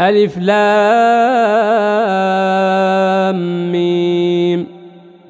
ألف لام ميم.